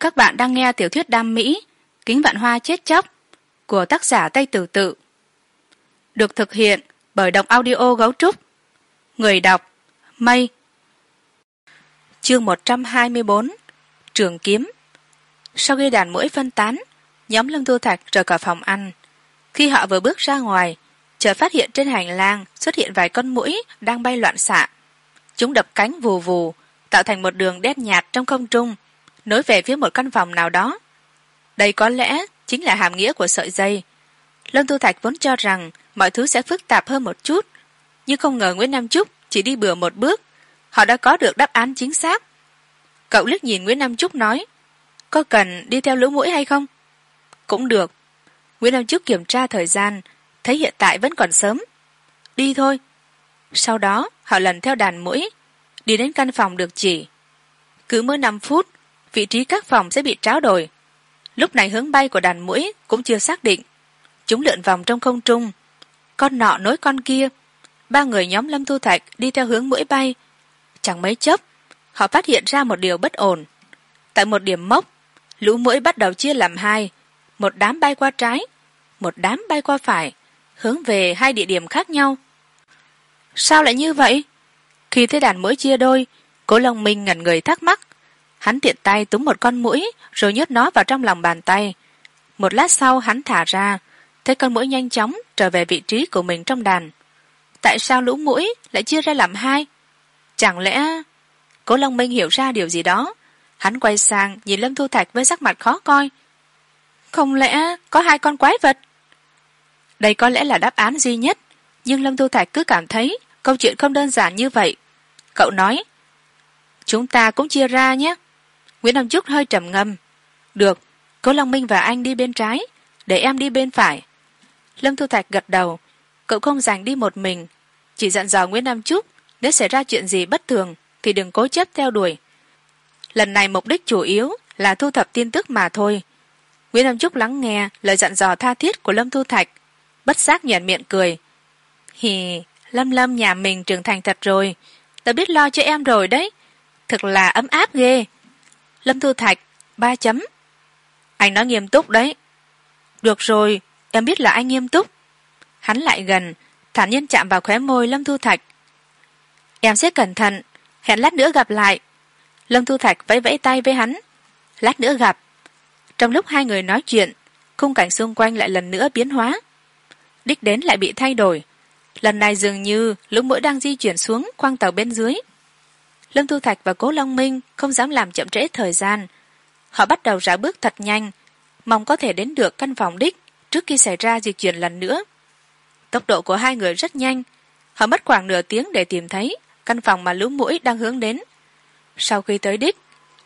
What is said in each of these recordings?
các bạn đang nghe tiểu thuyết đam mỹ, kính vạn hoa chết chóc, của tác giả tây tử tự. Được thực hiện bởi đọc audio gấu trúc. Người đọc, mây. Chương một trăm hai mươi bốn, trường kiếm. Sau khi đàn mũi phân tán, nhóm lâm thu thạch rời khỏi phòng ăn. Khi họ vừa bước ra ngoài, chợt phát hiện trên hành lang xuất hiện vài con mũi đang bay loạn xạ. Chúng đập cánh vù vù, tạo thành một đường đen nhạt trong không trung nối về phía một căn phòng nào đó. Đây có lẽ chính là hàm nghĩa của sợi dây. Lâm tu thạch vốn cho rằng mọi thứ sẽ phức tạp hơn một chút, nhưng không ngờ nguyễn nam trúc chỉ đi bừa một bước. Họ đã có được đáp án chính xác. Cậu liếc nhìn nguyễn nam trúc nói, có cần đi theo lũ mũi hay không? Cũng được. Nguyễn nam trúc kiểm tra thời gian, thấy hiện tại vẫn còn sớm. Đi thôi. Sau đó, họ lần theo đàn mũi, đi đến căn phòng được chỉ. Cứ mỗi năm phút vị trí các phòng sẽ bị tráo đổi. Lúc này hướng bay của đàn mũi cũng chưa xác định. Chúng lượn vòng trong không trung. Con nọ nối con kia. Ba người nhóm lâm thu thạch đi theo hướng mũi bay. Chẳng mấy chốc, họ phát hiện ra một điều bất ổn. Tại một điểm mốc, lũ mũi bắt đầu chia làm hai. Một đám bay qua trái, một đám bay qua phải, hướng về hai địa điểm khác nhau. Sao lại như vậy? Khi thấy đàn mũi chia đôi, cố long minh ngẩn người thắc mắc hắn tiện tay túm một con mũi, rồi nhốt nó vào trong lòng bàn tay. Một lát sau, hắn thả ra. Thấy con mũi nhanh chóng trở về vị trí của mình trong đàn. Tại sao lũ mũi lại chia ra làm hai? Chẳng lẽ cố long minh hiểu ra điều gì đó? Hắn quay sang nhìn lâm thu thạch với sắc mặt khó coi. Không lẽ có hai con quái vật? Đây có lẽ là đáp án duy nhất, nhưng lâm thu thạch cứ cảm thấy câu chuyện không đơn giản như vậy. Cậu nói, chúng ta cũng chia ra nhé nguyễn nam trúc hơi trầm ngâm. Được, cố long minh và anh đi bên trái, để em đi bên phải. Lâm thu thạch gật đầu. Cậu không dành đi một mình. Chỉ dặn dò nguyễn nam trúc, nếu xảy ra chuyện gì bất thường, thì đừng cố chấp theo đuổi. Lần này mục đích chủ yếu là thu thập tin tức mà thôi. Nguyễn nam trúc lắng nghe lời dặn dò tha thiết của lâm thu thạch, bất giác nhoẻn miệng cười. Hì, lâm lâm nhà mình trưởng thành thật rồi. Tớ biết lo cho em rồi đấy. Thực là ấm áp ghê lâm thu thạch, ba chấm. Anh nói nghiêm túc đấy. Được rồi, em biết là anh nghiêm túc. Hắn lại gần, thản nhiên chạm vào khóe môi lâm thu thạch. Em sẽ cẩn thận, hẹn lát nữa gặp lại. Lâm thu thạch vẫy vẫy tay với hắn. Lát nữa gặp. Trong lúc hai người nói chuyện, khung cảnh xung quanh lại lần nữa biến hóa. Đích đến lại bị thay đổi. Lần này dường như lũ mũi đang di chuyển xuống khoang tàu bên dưới lâm thu thạch và cố long minh không dám làm chậm trễ thời gian. Họ bắt đầu rảo bước thật nhanh, mong có thể đến được căn phòng đích trước khi xảy ra di chuyển lần nữa. Tốc độ của hai người rất nhanh, họ mất khoảng nửa tiếng để tìm thấy căn phòng mà lũ mũi đang hướng đến. Sau khi tới đích,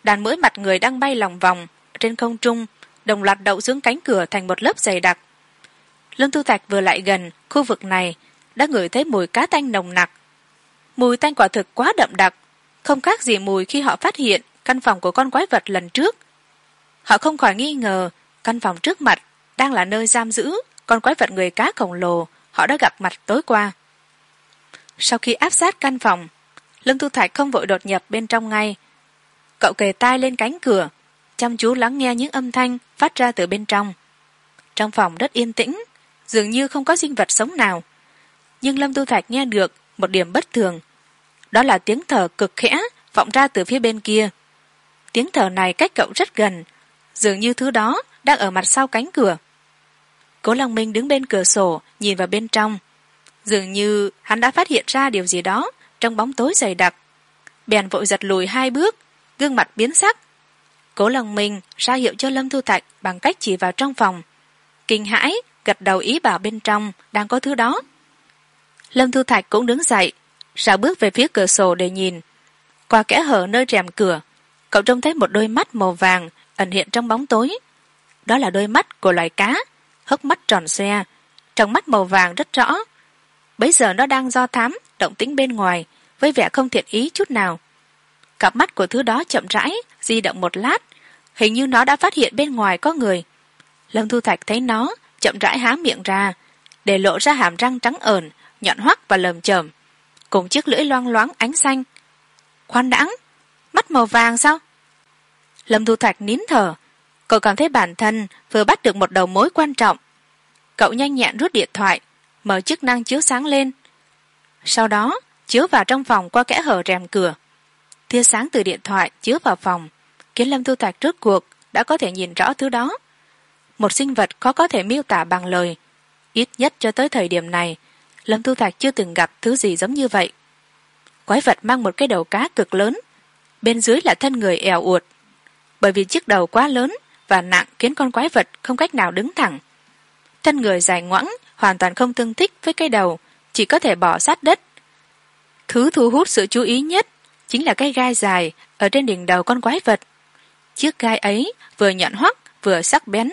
đàn mũi mặt người đang bay lòng vòng trên không trung, đồng loạt đậu xuống cánh cửa thành một lớp dày đặc. Lâm thu thạch vừa lại gần khu vực này, đã ngửi thấy mùi cá tanh nồng nặc. Mùi tanh quả thực quá đậm đặc không khác gì mùi khi họ phát hiện căn phòng của con quái vật lần trước. Họ không khỏi nghi ngờ, căn phòng trước mặt đang là nơi giam giữ con quái vật người cá khổng lồ họ đã gặp mặt tối qua. Sau khi áp sát căn phòng, lâm thu thạch không vội đột nhập bên trong ngay. Cậu kề tai lên cánh cửa, chăm chú lắng nghe những âm thanh phát ra từ bên trong. Trong phòng rất yên tĩnh, dường như không có sinh vật sống nào. Nhưng lâm tu thạch nghe được một điểm bất thường đó là tiếng thở cực khẽ, vọng ra từ phía bên kia. Tiếng thở này cách cậu rất gần, dường như thứ đó đang ở mặt sau cánh cửa. Cố long minh đứng bên cửa sổ, nhìn vào bên trong. Dường như hắn đã phát hiện ra điều gì đó trong bóng tối dày đặc. Bèn vội giật lùi hai bước, gương mặt biến sắc. Cố long minh ra hiệu cho lâm thu thạch bằng cách chỉ vào trong phòng. Kinh hãi, gật đầu ý bảo bên trong đang có thứ đó. Lâm thu thạch cũng đứng dậy rào bước về phía cửa sổ để nhìn? Qua kẽ hở nơi rèm cửa, cậu trông thấy một đôi mắt màu vàng ẩn hiện trong bóng tối. Đó là đôi mắt của loài cá, hốc mắt tròn xoe, trong mắt màu vàng rất rõ. Bấy giờ nó đang do thám, động tĩnh bên ngoài, với vẻ không thiện ý chút nào. Cặp mắt của thứ đó chậm rãi, di động một lát, hình như nó đã phát hiện bên ngoài có người. Lâm thu thạch thấy nó, chậm rãi há miệng ra, để lộ ra hàm răng trắng ờn, nhọn hoắt và lờm chởm cùng chiếc lưỡi loang loáng ánh xanh. Khoan đãng mắt màu vàng sao? Lâm thu thạch nín thở. Cậu cảm thấy bản thân vừa bắt được một đầu mối quan trọng. Cậu nhanh nhẹn rút điện thoại, mở chức năng chiếu sáng lên. Sau đó, chiếu vào trong phòng qua kẽ hở rèm cửa. Tia sáng từ điện thoại chiếu vào phòng, khiến lâm thu thạch rốt cuộc đã có thể nhìn rõ thứ đó. Một sinh vật khó có thể miêu tả bằng lời. Ít nhất cho tới thời điểm này lâm thu thạch chưa từng gặp thứ gì giống như vậy. Quái vật mang một cái đầu cá cực lớn, bên dưới là thân người èo uột. Bởi vì chiếc đầu quá lớn và nặng khiến con quái vật không cách nào đứng thẳng. Thân người dài ngoẵng hoàn toàn không tương thích với cái đầu, chỉ có thể bỏ sát đất. Thứ thu hút sự chú ý nhất chính là cái gai dài ở trên đỉnh đầu con quái vật. Chiếc gai ấy vừa nhọn hoắt vừa sắc bén,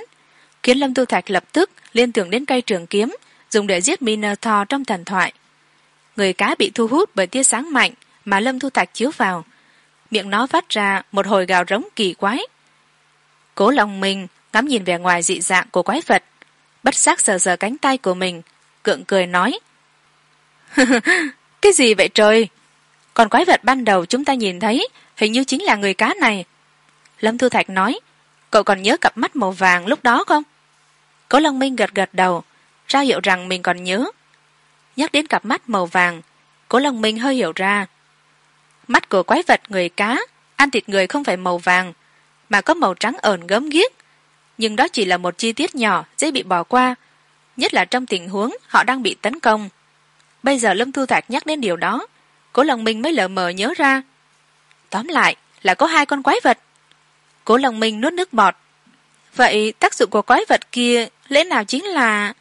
khiến lâm tu thạch lập tức liên tưởng đến cây trường kiếm dùng để giết minotaur trong thần thoại. Người cá bị thu hút bởi tia sáng mạnh mà lâm thu thạch chiếu vào. Miệng nó phát ra một hồi gào rống kỳ quái. Cố lòng mình ngắm nhìn vẻ ngoài dị dạng của quái vật. Bất giác sờ sờ cánh tay của mình, cượng cười nói. Cái gì vậy trời? Còn quái vật ban đầu chúng ta nhìn thấy hình như chính là người cá này. Lâm thu thạch nói. Cậu còn nhớ cặp mắt màu vàng lúc đó không? Cố long minh gật gật đầu ra hiệu rằng mình còn nhớ. Nhắc đến cặp mắt màu vàng, cố lòng mình hơi hiểu ra. Mắt của quái vật người cá, ăn thịt người không phải màu vàng, mà có màu trắng ẩn gớm ghiếc. Nhưng đó chỉ là một chi tiết nhỏ, dễ bị bỏ qua, nhất là trong tình huống họ đang bị tấn công. Bây giờ lâm thu thạch nhắc đến điều đó, cố lòng mình mới lờ mờ nhớ ra. Tóm lại là có hai con quái vật. Cố lòng mình nuốt nước bọt. Vậy tác dụng của quái vật kia lẽ nào chính là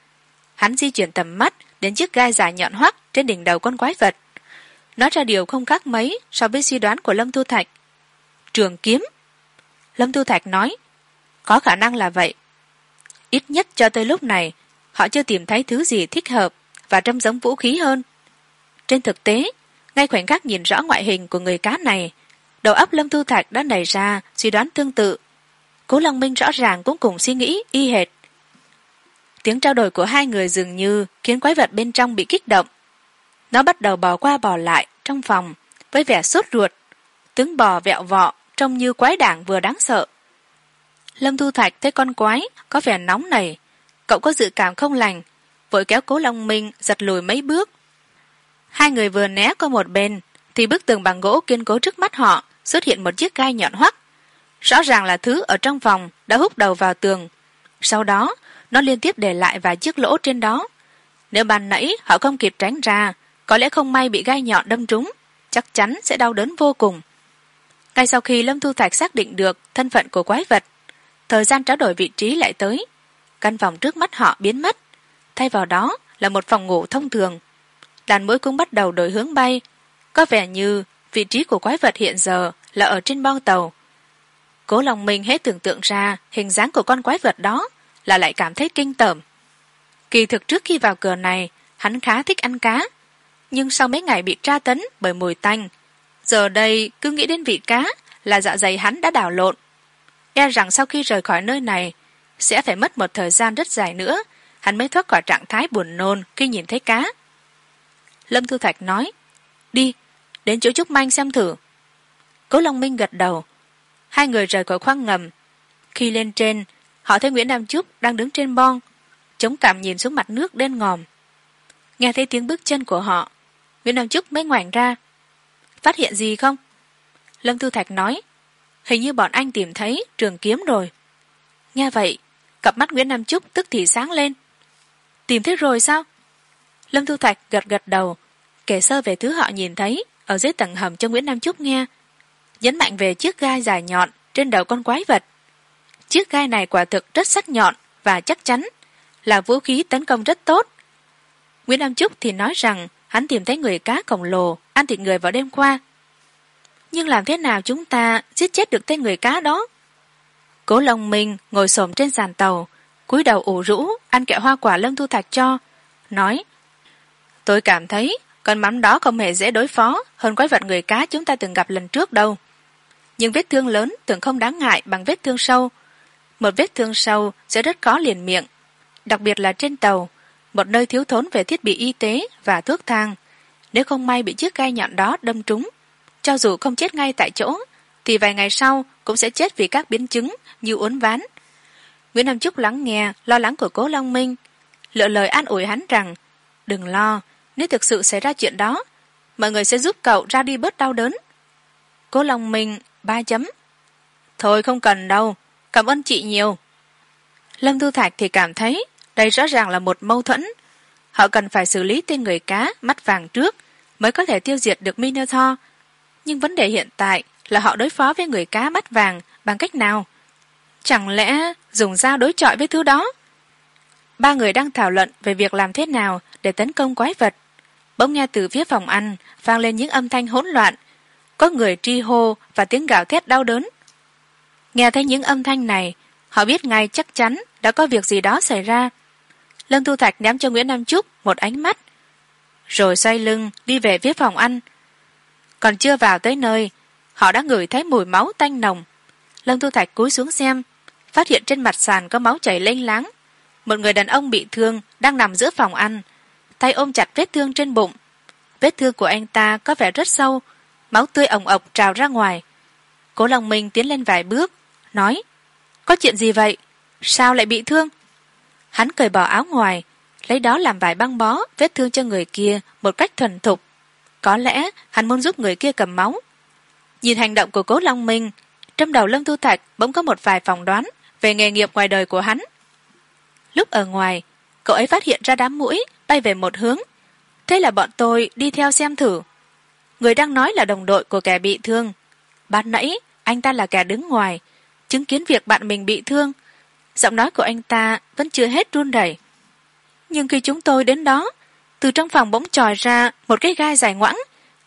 hắn di chuyển tầm mắt đến chiếc gai dài nhọn hoắt trên đỉnh đầu con quái vật. Nói ra điều không khác mấy so với suy đoán của lâm thu thạch. Trường kiếm. Lâm thu thạch nói, có khả năng là vậy. Ít nhất cho tới lúc này, họ chưa tìm thấy thứ gì thích hợp và trông giống vũ khí hơn. Trên thực tế, ngay khoảnh khắc nhìn rõ ngoại hình của người cá này, đầu óc lâm thu thạch đã nảy ra suy đoán tương tự. Cố long minh rõ ràng cũng cùng suy nghĩ y hệt tiếng trao đổi của hai người dường như khiến quái vật bên trong bị kích động. Nó bắt đầu bò qua bò lại trong phòng, với vẻ sốt ruột. Tướng bò vẹo vọ, trông như quái đảng vừa đáng sợ. Lâm thu thạch thấy con quái có vẻ nóng nảy. Cậu có dự cảm không lành, vội kéo cố long minh giật lùi mấy bước. Hai người vừa né qua một bên, thì bức tường bằng gỗ kiên cố trước mắt họ xuất hiện một chiếc gai nhọn hoắt rõ ràng là thứ ở trong phòng đã hút đầu vào tường. Sau đó nó liên tiếp để lại vài chiếc lỗ trên đó. Nếu ban nãy họ không kịp tránh ra, có lẽ không may bị gai nhọn đâm trúng, chắc chắn sẽ đau đớn vô cùng. Ngay sau khi lâm thu thạch xác định được thân phận của quái vật, thời gian trao đổi vị trí lại tới. Căn phòng trước mắt họ biến mất. Thay vào đó là một phòng ngủ thông thường. Đàn mũi cũng bắt đầu đổi hướng bay. Có vẻ như vị trí của quái vật hiện giờ là ở trên bong tàu. Cố lòng mình hết tưởng tượng ra hình dáng của con quái vật đó là lại cảm thấy kinh tởm. Kỳ thực trước khi vào cửa này, hắn khá thích ăn cá, nhưng sau mấy ngày bị tra tấn bởi mùi tanh, giờ đây cứ nghĩ đến vị cá là dạ dày hắn đã đảo lộn. E rằng sau khi rời khỏi nơi này, sẽ phải mất một thời gian rất dài nữa, hắn mới thoát khỏi trạng thái buồn nôn khi nhìn thấy cá. Lâm thu thạch nói, đi, đến chỗ trúc manh xem thử. Cố long minh gật đầu. Hai người rời khỏi khoang ngầm. Khi lên trên họ thấy nguyễn nam trúc đang đứng trên bon, chống cảm nhìn xuống mặt nước đen ngòm. Nghe thấy tiếng bước chân của họ, nguyễn nam trúc mới ngoảnh ra. Phát hiện gì không? Lâm thư thạch nói, hình như bọn anh tìm thấy trường kiếm rồi. Nghe vậy, cặp mắt nguyễn nam trúc tức thì sáng lên. Tìm thấy rồi sao? Lâm thu thạch gật gật đầu, kể sơ về thứ họ nhìn thấy ở dưới tầng hầm cho nguyễn nam trúc nghe. Nhấn mạnh về chiếc gai dài nhọn trên đầu con quái vật chiếc gai này quả thực rất sắc nhọn và chắc chắn, là vũ khí tấn công rất tốt. Nguyễn nam trúc thì nói rằng hắn tìm thấy người cá khổng lồ, ăn thịt người vào đêm qua. Nhưng làm thế nào chúng ta giết chết được tên người cá đó? Cố long minh ngồi s trên sàn tàu, cúi đầu ủ rũ, ăn kẹo hoa quả lâm thu thạch cho, nói, tôi cảm thấy con mắm đó không hề dễ đối phó hơn quái vật người cá chúng ta từng gặp lần trước đâu. Nhưng vết thương lớn tưởng không đáng ngại bằng vết thương sâu một vết thương sâu sẽ rất khó liền miệng, đặc biệt là trên tàu, một nơi thiếu thốn về thiết bị y tế và thuốc thang. Nếu không may bị chiếc gai nhọn đó đâm trúng, cho dù không chết ngay tại chỗ, thì vài ngày sau cũng sẽ chết vì các biến chứng như uốn ván. Nguyễn nam trúc lắng nghe, lo lắng của cố long minh, lựa lời an ủi hắn rằng, đừng lo, nếu thực sự xảy ra chuyện đó, mọi người sẽ giúp cậu ra đi bớt đau đớn. Cố long minh ba chấm, thôi không cần đâu cảm ơn chị nhiều. Lâm thu thạch thì cảm thấy đây rõ ràng là một mâu thuẫn. Họ cần phải xử lý tên người cá mắt vàng trước mới có thể tiêu diệt được minotaur. Nhưng vấn đề hiện tại là họ đối phó với người cá mắt vàng bằng cách nào? Chẳng lẽ dùng dao đối chọi với thứ đó? Ba người đang thảo luận về việc làm thế nào để tấn công quái vật. Bỗng nghe từ phía phòng ăn vang lên những âm thanh hỗn loạn. Có người tri hô và tiếng gào thét đau đớn nghe thấy những âm thanh này, họ biết ngay chắc chắn đã có việc gì đó xảy ra. Lâm thu thạch ném cho nguyễn nam trúc một ánh mắt, rồi xoay lưng đi về phía phòng ăn. Còn chưa vào tới nơi, họ đã ngửi thấy mùi máu tanh nồng. Lâm thu thạch cúi xuống xem, phát hiện trên mặt sàn có máu chảy lênh láng. Một người đàn ông bị thương đang nằm giữa phòng ăn, tay ôm chặt vết thương trên bụng. Vết thương của anh ta có vẻ rất sâu, máu tươi ồng ộc trào ra ngoài. Cố lòng minh tiến lên vài bước nói, có chuyện gì vậy? Sao lại bị thương? Hắn cởi bỏ áo ngoài, lấy đó làm vài băng bó, vết thương cho người kia một cách thuần thục. Có lẽ hắn muốn giúp người kia cầm máu. Nhìn hành động của cố long minh, trong đầu lâm thu thạch bỗng có một vài phỏng đoán về nghề nghiệp ngoài đời của hắn. Lúc ở ngoài, cậu ấy phát hiện ra đám mũi bay về một hướng. Thế là bọn tôi đi theo xem thử. Người đang nói là đồng đội của kẻ bị thương. Ban nãy anh ta là kẻ đứng ngoài chứng kiến việc bạn mình bị thương. Giọng nói của anh ta vẫn chưa hết run rẩy. Nhưng khi chúng tôi đến đó, từ trong phòng bỗng tròi ra một cái gai dài ngoãng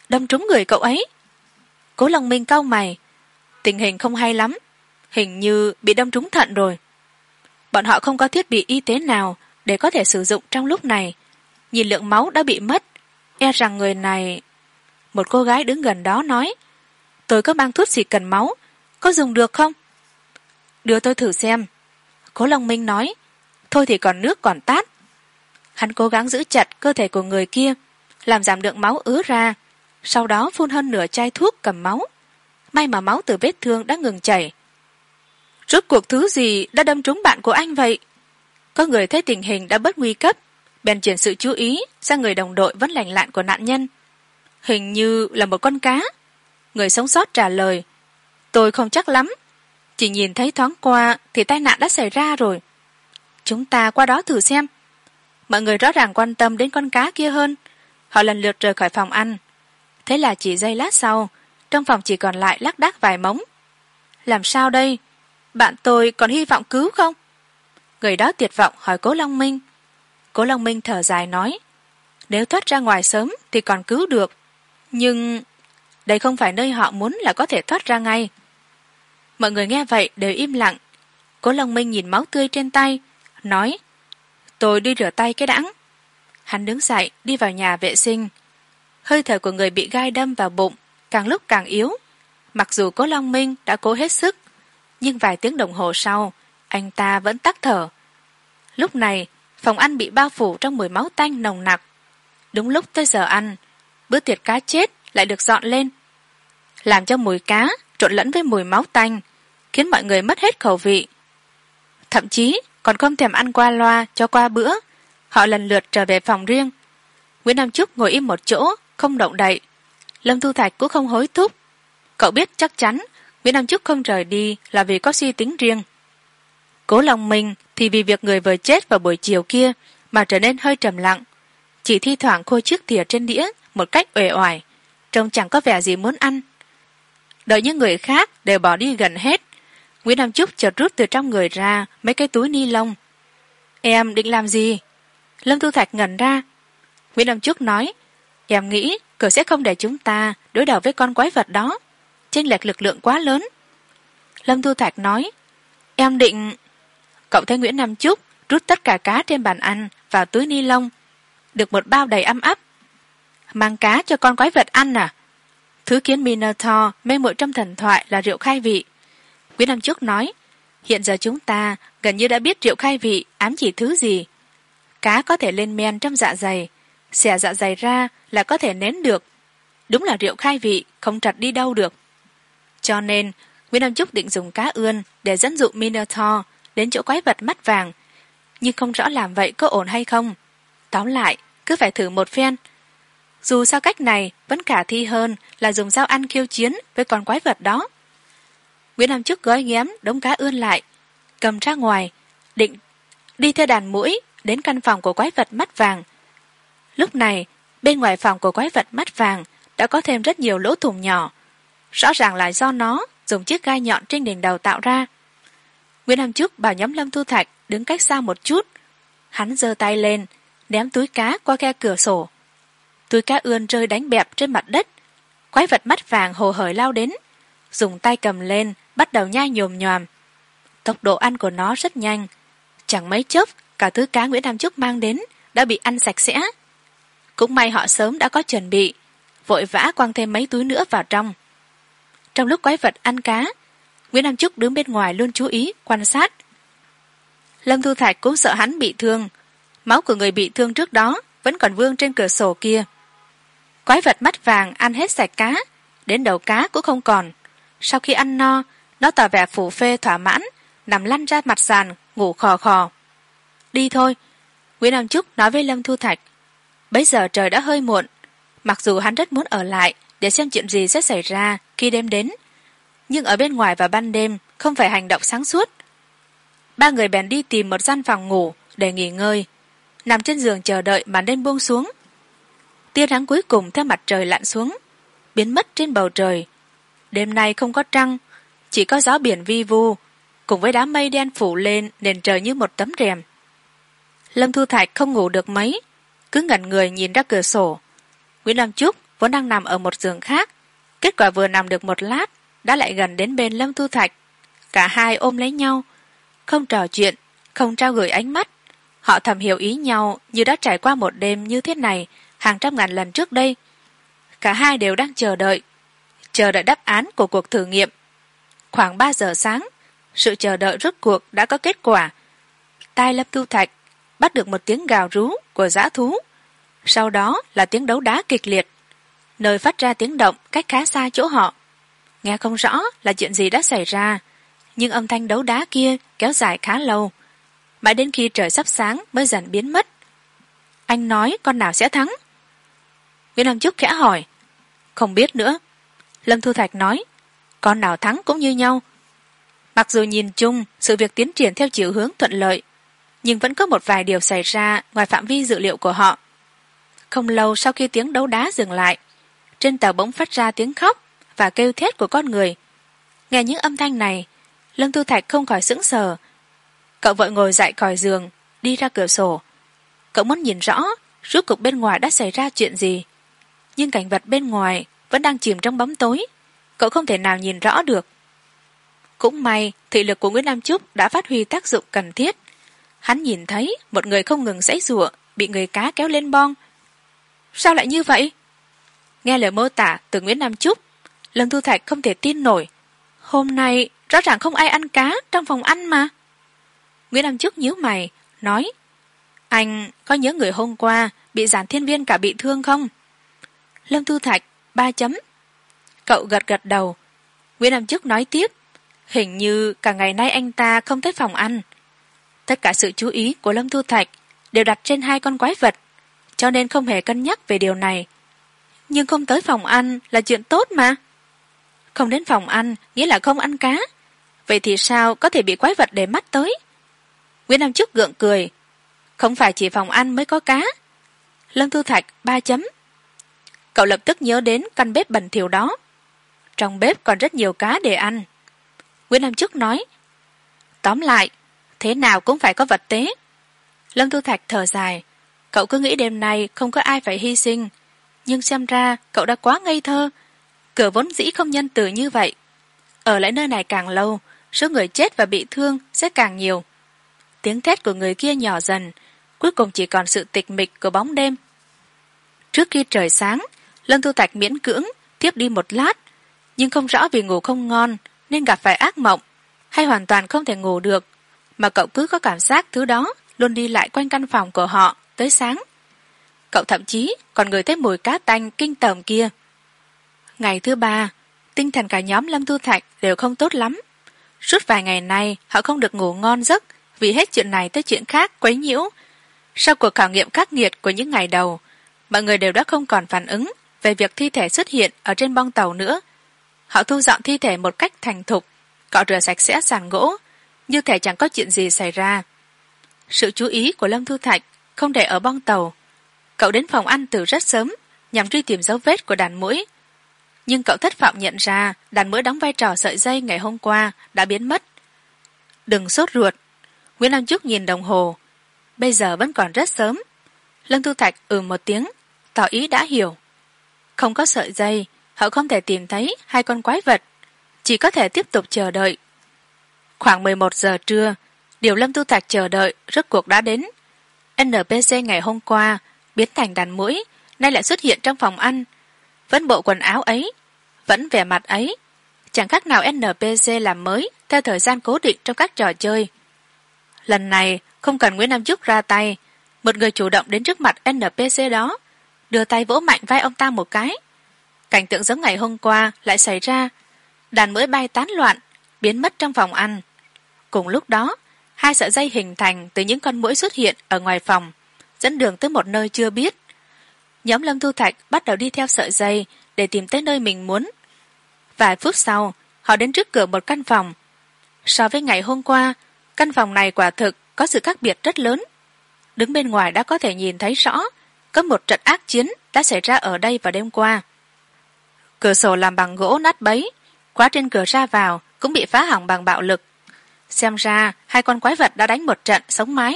đâm trúng người cậu ấy. Cố lòng minh cau mày. Tình hình không hay lắm, hình như bị đâm trúng thận rồi. Bọn họ không có thiết bị y tế nào để có thể sử dụng trong lúc này. Nhìn lượng máu đã bị mất e rằng người này một cô gái đứng gần đó nói, tôi có mang thuốc xịt cần máu, có dùng được không? Đưa tôi thử xem. Cố long minh nói, thôi thì còn nước còn tát. Hắn cố gắng giữ chặt cơ thể của người kia, làm giảm lượng máu ứa ra, sau đó phun hơn nửa chai thuốc cầm máu. May mà máu từ vết thương đã ngừng chảy. Rốt cuộc thứ gì đã đâm trúng bạn của anh vậy? Có người thấy tình hình đã bất nguy cấp, bèn chuyển sự chú ý sang người đồng đội vẫn lành lặn của nạn nhân. Hình như là một con cá. Người sống sót trả lời, tôi không chắc lắm chỉ nhìn thấy thoáng qua thì tai nạn đã xảy ra rồi. Chúng ta qua đó thử xem. Mọi người rõ ràng quan tâm đến con cá kia hơn. Họ lần lượt rời khỏi phòng ăn. Thế là chỉ giây lát sau, trong phòng chỉ còn lại lác đác vài mống. Làm sao đây? Bạn tôi còn hy vọng cứu không? Người đó tuyệt vọng hỏi cố long minh. Cố long minh thở dài nói, nếu thoát ra ngoài sớm thì còn cứu được. Nhưng đây không phải nơi họ muốn là có thể thoát ra ngay mọi người nghe vậy đều im lặng. Cố long minh nhìn máu tươi trên tay, nói, tôi đi rửa tay cái đãng hắn đứng dậy, đi vào nhà vệ sinh. Hơi thở của người bị gai đâm vào bụng càng lúc càng yếu. Mặc dù cố long minh đã cố hết sức, nhưng vài tiếng đồng hồ sau, anh ta vẫn tắt thở. Lúc này, phòng ăn bị bao phủ trong mùi máu tanh nồng nặc. Đúng lúc tới giờ ăn, bữa tiệc cá chết lại được dọn lên, làm cho mùi cá trộn lẫn với mùi máu tanh khiến mọi người mất hết khẩu vị. Thậm chí, còn không thèm ăn qua loa, cho qua bữa. Họ lần lượt trở về phòng riêng. Nguyễn nam trúc ngồi im một chỗ, không động đậy. Lâm thu thạch cũng không hối thúc. Cậu biết chắc chắn, nguyễn nam trúc không rời đi là vì có suy tính riêng. Cố lòng mình thì vì việc người vừa chết vào buổi chiều kia mà trở nên hơi trầm lặng. Chỉ thi thoảng khôi chiếc thìa trên đĩa một cách uể oải, trông chẳng có vẻ gì muốn ăn. Đợi những người khác đều bỏ đi gần hết nguyễn nam trúc chợt rút từ trong người ra mấy cái túi ni lông. Em định làm gì? Lâm thu thạch ngẩn ra. Nguyễn nam trúc nói, em nghĩ cờ sẽ không để chúng ta đối đầu với con quái vật đó. Chênh lệch lực lượng quá lớn. Lâm thu thạch nói, em định cậu thấy nguyễn nam trúc rút tất cả cá trên bàn ăn vào túi ni lông, được một bao đầy âm ấp mang cá cho con quái vật ăn à? Thứ kiến minotaur mê muội trong thần thoại là rượu khai vị. Quý năm trước nói, hiện giờ chúng ta gần như đã biết rượu khai vị, ám chỉ thứ gì. Cá có thể lên men trong dạ dày, xẻ dạ dày ra là có thể nén được. Đúng là rượu khai vị, không trật đi đâu được. Cho nên nguyễn nam trúc định dùng cá ươn để dẫn dụ minotaur đến chỗ quái vật mắt vàng. Nhưng không rõ làm vậy có ổn hay không. Tóm lại, cứ phải thử một phen. Dù sao cách này vẫn khả thi hơn là dùng dao ăn khiêu chiến với con quái vật đó nguyễn nam Chức gói ghém, đống cá ươn lại, cầm ra ngoài, định đi theo đàn mũi đến căn phòng của quái vật mắt vàng. Lúc này, bên ngoài phòng của quái vật mắt vàng đã có thêm rất nhiều lỗ thủng nhỏ. Rõ ràng là do nó dùng chiếc gai nhọn trên đỉnh đầu tạo ra. Nguyễn nam Chức bảo nhóm lâm thu thạch đứng cách xa một chút. Hắn giơ tay lên, ném túi cá qua khe cửa sổ. Túi cá ươn rơi đánh bẹp trên mặt đất. Quái vật mắt vàng hồ hởi lao đến, dùng tay cầm lên bắt đầu nhai nhồm nhòm. Tốc độ ăn của nó rất nhanh. Chẳng mấy chốc, cả thứ cá nguyễn nam trúc mang đến đã bị ăn sạch sẽ. Cũng may họ sớm đã có chuẩn bị, vội vã quăng thêm mấy túi nữa vào trong. Trong lúc quái vật ăn cá, nguyễn nam trúc đứng bên ngoài luôn chú ý, quan sát. Lâm thu thạch cũng sợ hắn bị thương. Máu của người bị thương trước đó vẫn còn vương trên cửa sổ kia. Quái vật mắt vàng ăn hết sạch cá, đến đầu cá cũng không còn. Sau khi ăn no nó tỏ vẻ phủ phê thỏa mãn, nằm lăn ra mặt sàn, ngủ khò khò. Đi thôi, nguyễn nam trúc nói với lâm thu thạch. Bấy giờ trời đã hơi muộn, mặc dù hắn rất muốn ở lại để xem chuyện gì sẽ xảy ra khi đêm đến, nhưng ở bên ngoài vào ban đêm không phải hành động sáng suốt. Ba người bèn đi tìm một gian phòng ngủ để nghỉ ngơi, nằm trên giường chờ đợi màn đêm buông xuống. Tia nắng cuối cùng theo mặt trời lặn xuống, biến mất trên bầu trời. Đêm nay không có trăng chỉ có gió biển vi vu. Cùng với đám mây đen phủ lên, nền trời như một tấm rèm. Lâm thu thạch không ngủ được mấy, cứ ngẩn người nhìn ra cửa sổ. Nguyễn lâm trúc vốn đang nằm ở một giường khác, kết quả vừa nằm được một lát, đã lại gần đến bên lâm thu thạch. Cả hai ôm lấy nhau, không trò chuyện, không trao gửi ánh mắt. Họ thầm hiểu ý nhau như đã trải qua một đêm như thế này, hàng trăm ngàn lần trước đây. Cả hai đều đang chờ đợi chờ đợi đáp án của cuộc thử nghiệm khoảng ba giờ sáng, sự chờ đợi rốt cuộc đã có kết quả. Tai lâm thu thạch bắt được một tiếng gào rú của dã thú. Sau đó là tiếng đấu đá kịch liệt, nơi phát ra tiếng động cách khá xa chỗ họ. Nghe không rõ là chuyện gì đã xảy ra, nhưng âm thanh đấu đá kia kéo dài khá lâu. Mãi đến khi trời sắp sáng mới dần biến mất, anh nói con nào sẽ thắng? Nguyễn nam trúc khẽ hỏi. Không biết nữa. Lâm thu thạch nói con nào thắng cũng như nhau. Mặc dù nhìn chung, sự việc tiến triển theo chiều hướng thuận lợi, nhưng vẫn có một vài điều xảy ra ngoài phạm vi dự liệu của họ. Không lâu sau khi tiếng đấu đá dừng lại, trên tàu bỗng phát ra tiếng khóc và kêu thét của con người. Nghe những âm thanh này, lâm thu thạch không khỏi sững sờ. Cậu vội ngồi dậy khỏi giường, đi ra cửa sổ. Cậu muốn nhìn rõ rốt cục bên ngoài đã xảy ra chuyện gì, nhưng cảnh vật bên ngoài vẫn đang chìm trong bóng tối cậu không thể nào nhìn rõ được. Cũng may, thị lực của nguyễn nam trúc đã phát huy tác dụng cần thiết. Hắn nhìn thấy một người không ngừng dãy giụa, bị người cá kéo lên bon sao lại như vậy? Nghe lời mô tả từ nguyễn nam trúc, lâm thu thạch không thể tin nổi. Hôm nay, rõ ràng không ai ăn cá trong phòng ăn mà. Nguyễn nam trúc nhíu mày, nói, anh có nhớ người hôm qua bị giản thiên viên cả bị thương không? Lâm thu thạch ba chấm cậu gật gật đầu. Nguyễn nam chức nói tiếp. Hình như cả ngày nay anh ta không tới phòng ăn. Tất cả sự chú ý của lâm thu thạch đều đặt trên hai con quái vật, cho nên không hề cân nhắc về điều này. Nhưng không tới phòng ăn là chuyện tốt mà. Không đến phòng ăn nghĩa là không ăn cá. Vậy thì sao có thể bị quái vật để mắt tới? Nguyễn nam chức gượng cười. Không phải chỉ phòng ăn mới có cá. Lâm thu thạch ba chấm. Cậu lập tức nhớ đến căn bếp bẩn thỉu đó trong bếp còn rất nhiều cá để ăn. Nguyễn nam chức nói, tóm lại, thế nào cũng phải có vật tế. Lâm thu thạch thở dài, cậu cứ nghĩ đêm nay không có ai phải hy sinh, nhưng xem ra cậu đã quá ngây thơ. Cửa vốn dĩ không nhân từ như vậy. Ở lại nơi này càng lâu, số người chết và bị thương sẽ càng nhiều. Tiếng thét của người kia nhỏ dần, cuối cùng chỉ còn sự tịch mịch của bóng đêm. Trước khi trời sáng, lâm thu thạch miễn cưỡng tiếp đi một lát nhưng không rõ vì ngủ không ngon, nên gặp phải ác mộng, hay hoàn toàn không thể ngủ được, mà cậu cứ có cảm giác thứ đó luôn đi lại quanh căn phòng của họ tới sáng. Cậu thậm chí còn ngửi thấy mùi cá tanh kinh tởm kia. Ngày thứ ba, tinh thần cả nhóm lâm thu thạch đều không tốt lắm. Suốt vài ngày nay, họ không được ngủ ngon giấc vì hết chuyện này tới chuyện khác quấy nhiễu. Sau cuộc khảo nghiệm khắc nghiệt của những ngày đầu, mọi người đều đã không còn phản ứng về việc thi thể xuất hiện ở trên bong tàu nữa họ thu dọn thi thể một cách thành thục. Cọ rửa sạch sẽ sàn gỗ. Như thể chẳng có chuyện gì xảy ra. Sự chú ý của lâm thu thạch không để ở bong tàu. Cậu đến phòng ăn từ rất sớm, nhằm truy tìm dấu vết của đàn mũi nhưng cậu thất vọng nhận ra đàn mũi đóng vai trò sợi dây ngày hôm qua đã biến mất. Đừng sốt ruột. Nguyễn long trúc nhìn đồng hồ. Bây giờ vẫn còn rất sớm. Lâm thu thạch ừ một tiếng, tỏ ý đã hiểu. Không có sợi dây họ không thể tìm thấy hai con quái vật. Chỉ có thể tiếp tục chờ đợi. Khoảng mười một giờ trưa, điều lâm tu thạch chờ đợi, rốt cuộc đã đến. Npc ngày hôm qua, biến thành đàn mũi nay lại xuất hiện trong phòng ăn. Vẫn bộ quần áo ấy, vẫn vẻ mặt ấy. Chẳng khác nào npc làm mới, theo thời gian cố định trong các trò chơi. Lần này, không cần nguyễn nam trúc ra tay. Một người chủ động đến trước mặt npc đó, đưa tay vỗ mạnh vai ông ta một cái cảnh tượng giống ngày hôm qua lại xảy ra. Đàn mũi bay tán loạn, biến mất trong phòng ăn. Cùng lúc đó, hai sợi dây hình thành từ những con mũi xuất hiện ở ngoài phòng, dẫn đường tới một nơi chưa biết. Nhóm lâm thu thạch bắt đầu đi theo sợi dây để tìm tới nơi mình muốn. Vài phút sau, họ đến trước cửa một căn phòng. So với ngày hôm qua, căn phòng này quả thực có sự khác biệt rất lớn. Đứng bên ngoài đã có thể nhìn thấy rõ, có một trận ác chiến đã xảy ra ở đây vào đêm qua cửa sổ làm bằng gỗ nát bấy, khóa trên cửa ra vào cũng bị phá hỏng bằng bạo lực. Xem ra, hai con quái vật đã đánh một trận sống mái.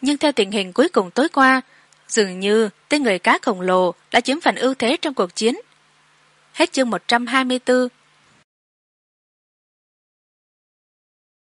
Nhưng theo tình hình cuối cùng tối qua, dường như tên người cá khổng lồ đã chiếm phần ưu thế trong cuộc chiến. Hết chương một trăm hai mươi bốn